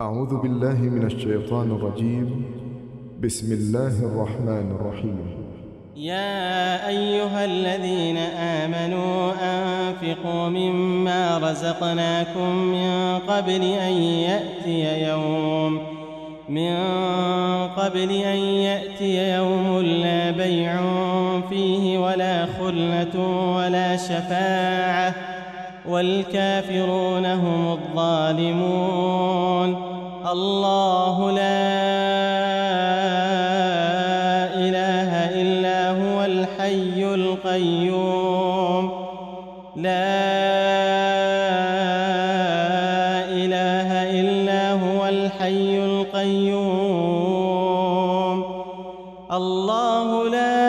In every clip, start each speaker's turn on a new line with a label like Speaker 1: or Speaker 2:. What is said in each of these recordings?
Speaker 1: أعوذ بالله من الشيطان الرجيم. بسم الله الرحمن الرحيم.
Speaker 2: يا أيها الذين آمنوا أنفقوا مما رزقناكم من قبل أن يأتي يوم. من قبل أن يأتي يوم لا بيع فيه ولا خلة ولا شفاعة. والكافرون هم الظالمون. الله لا إله إلا هو الحي القيوم. لا إله إلا هو الحي القيوم. الله لا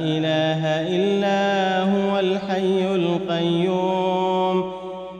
Speaker 2: إله إلا هو الحي القيوم.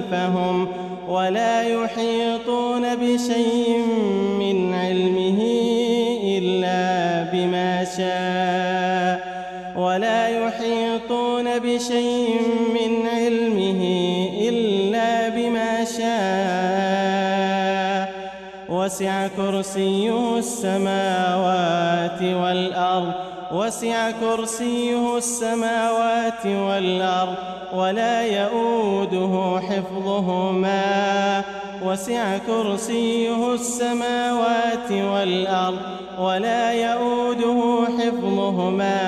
Speaker 2: خلفهم ولا يحيطون بشيء من علمه إلا بما شاء ولا يحيطون بشيء من علمه إلا بما شاء وسع كرسيه السماوات والأرض وسع كرسيه السماوات والأرض ولا يؤوده حفظهما. وسع كرسيه السماوات والأرض ولا يؤوده حفظهما.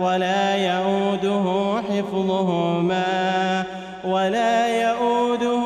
Speaker 2: ولا يؤوده حفظهما. ولا يؤوده